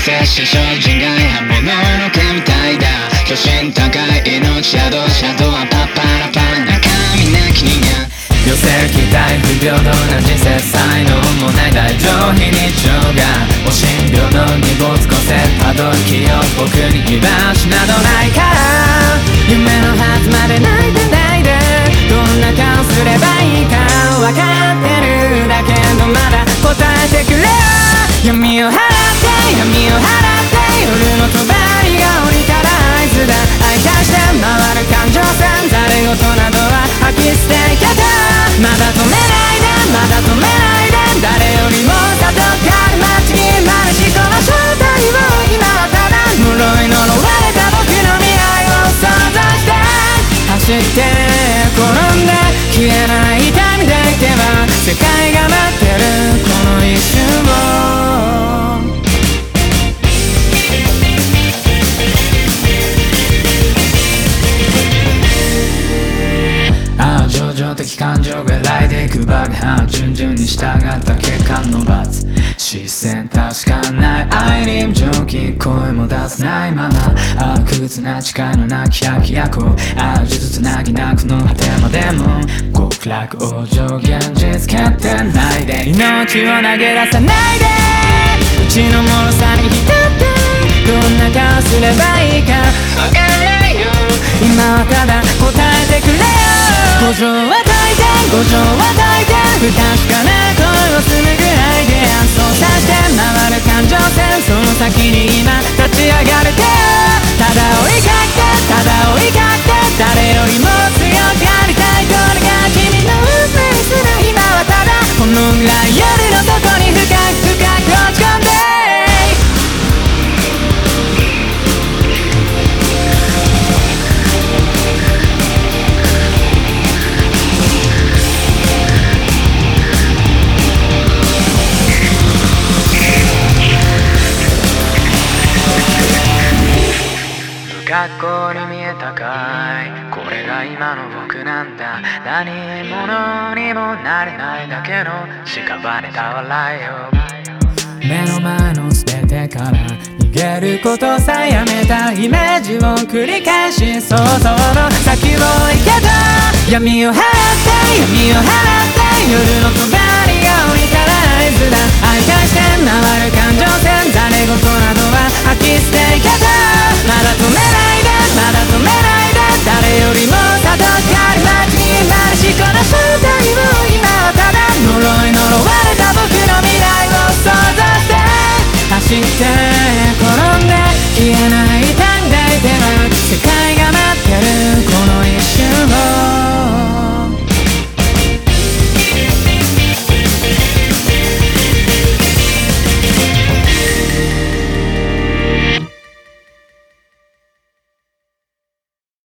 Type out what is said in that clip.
強制し精進外反物の毛みたいだ。巨神高い命宿シャドウはパッパラパラ中身なき人間。寄せ期待不平等な人生才能もない大丈夫非日常がお診療の荷物個性たどる気を僕に居場所などないか。ら夢のはずまで泣いてないでどんな顔すればいいか分かってるだけどまだ答えてくれよ。闇を払って闇を払って夜の帳が降りたら合図だ愛化して回る感情線ざれ言などは吐き捨てけたまだ止めないでまだ止めないで誰よりも里かる街にまるしこの正体を今はただ室い呪われた僕の未来を想像して走って転んで消えない痛みでいけば世界感情が来でいく爆破順々に従った結果の罰視線確かない愛に蒸気声も出せないままああ屈な誓いのなき百役ああ呪術つなぎなくの果てまでも極楽往生現実決定ないで命を投げ出さないでうちの脆さに浸ってどんな顔すればいいかわからないよ今はただ答えてくれよ五条は大いて五条は大い。て不確かな不格好に見えたかい。これが今の僕なんだ。何者にもなれないだけの屍た笑いよ目の前の全ててから逃げることさえやめたイメージを繰り返し想像の先を行けた。闇を払って闇を払って。é.